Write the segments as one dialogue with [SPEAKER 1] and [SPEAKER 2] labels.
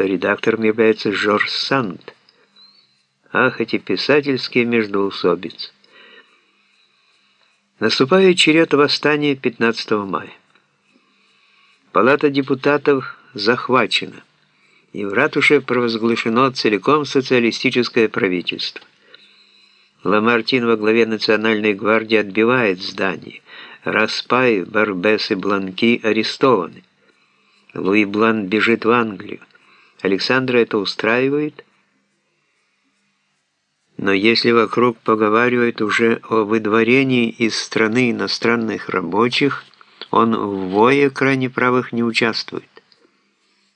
[SPEAKER 1] что редактором является Жорж Санд. Ах, эти писательские междоусобицы. Наступает черед восстания 15 мая. Палата депутатов захвачена, и в ратуше провозглашено целиком социалистическое правительство. Ламартин во главе Национальной гвардии отбивает здание. Распай, Барбес и Бланки арестованы. Луи Блан бежит в Англию. Александра это устраивает? Но если вокруг поговаривают уже о выдворении из страны иностранных рабочих, он в вое крайне правых не участвует.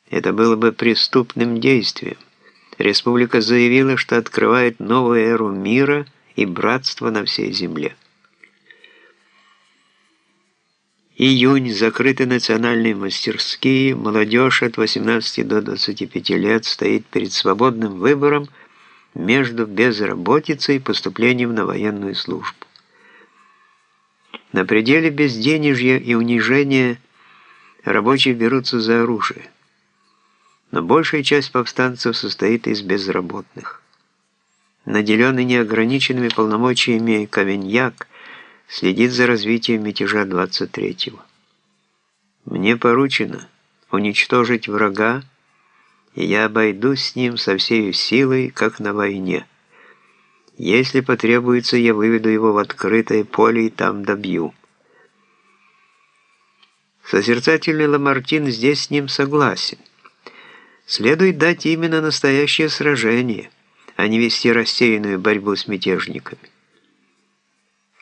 [SPEAKER 1] Это было бы преступным действием. Республика заявила, что открывает новую эру мира и братства на всей земле. Июнь. Закрыты национальные мастерские. Молодежь от 18 до 25 лет стоит перед свободным выбором между безработицей и поступлением на военную службу. На пределе безденежья и унижения рабочие берутся за оружие. Но большая часть повстанцев состоит из безработных. Наделенный неограниченными полномочиями Кавиньяк следит за развитием мятежа 23-го. Мне поручено уничтожить врага, и я обойдусь с ним со всей силой, как на войне. Если потребуется, я выведу его в открытое поле и там добью. Созерцательный Ламартин здесь с ним согласен. Следует дать именно настоящее сражение, а не вести рассеянную борьбу с мятежниками.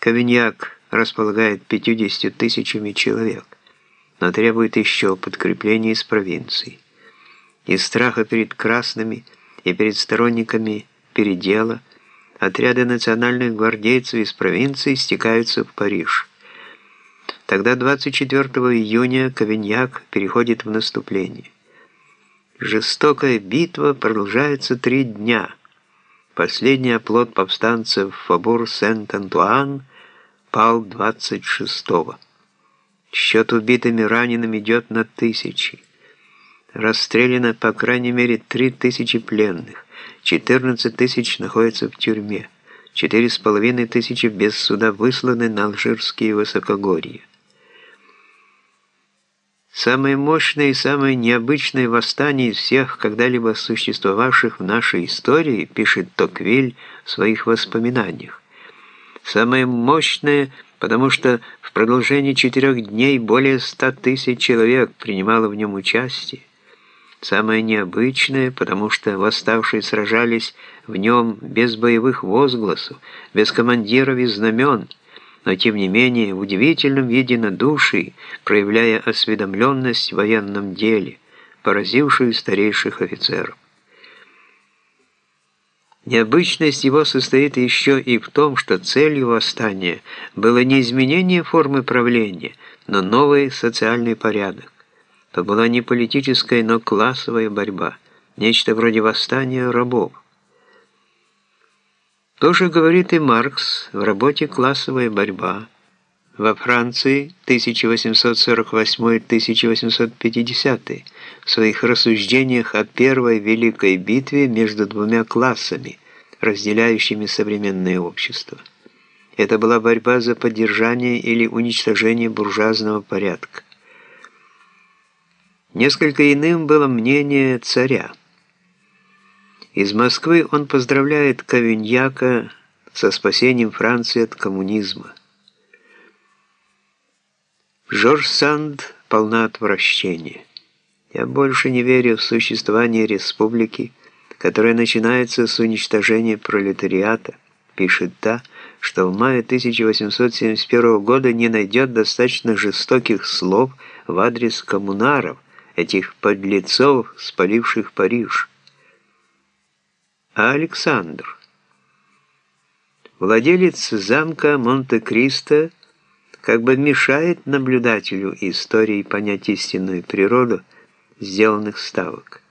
[SPEAKER 1] Кавиньяк располагает 50 тысячами человек, но требует еще подкрепления из провинции. Из страха перед красными и перед сторонниками передела отряды национальных гвардейцев из провинции стекаются в Париж. Тогда 24 июня Кавиньяк переходит в наступление. Жестокая битва продолжается три дня. Последний оплот повстанцев Фабур Сент-Антуан пал 26-го. Счет убитыми ранеными идет на тысячи. Расстреляно по крайней мере 3 тысячи пленных, 14 тысяч находятся в тюрьме, 4,5 тысячи без суда высланы на алжирские высокогорья. Самое мощное и самое необычное восстание из всех когда-либо существовавших в нашей истории, пишет Токвиль в своих воспоминаниях. Самое мощное, потому что в продолжении четырех дней более ста тысяч человек принимало в нем участие. Самое необычное, потому что восставшие сражались в нем без боевых возгласов, без командиров и знамен, но тем не менее в удивительном единодушии, проявляя осведомленность в военном деле, поразившую старейших офицеров. Необычность его состоит еще и в том, что целью восстания было не изменение формы правления, но новый социальный порядок. То была не политическая, но классовая борьба, нечто вроде восстания рабов. То же говорит и Маркс в работе «Классовая борьба». Во Франции 1848-1850 в своих рассуждениях о первой великой битве между двумя классами, разделяющими современное общество. Это была борьба за поддержание или уничтожение буржуазного порядка. Несколько иным было мнение царя. Из Москвы он поздравляет Кавиньяка со спасением Франции от коммунизма. Жорж Санд полна отвращения. Я больше не верю в существование республики, которая начинается с уничтожения пролетариата, пишет та, что в мае 1871 года не найдет достаточно жестоких слов в адрес коммунаров, этих подлецов, спаливших Париж. А Александр? Владелец замка Монте-Кристо как бы мешает наблюдателю истории понять истинную природу сделанных ставок.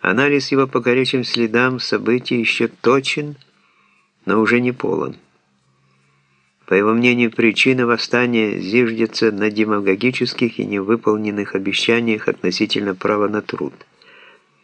[SPEAKER 1] Анализ его по горячим следам событий еще точен, но уже не полон. По его мнению, причина восстания зиждется на демагогических и невыполненных обещаниях относительно права на труд –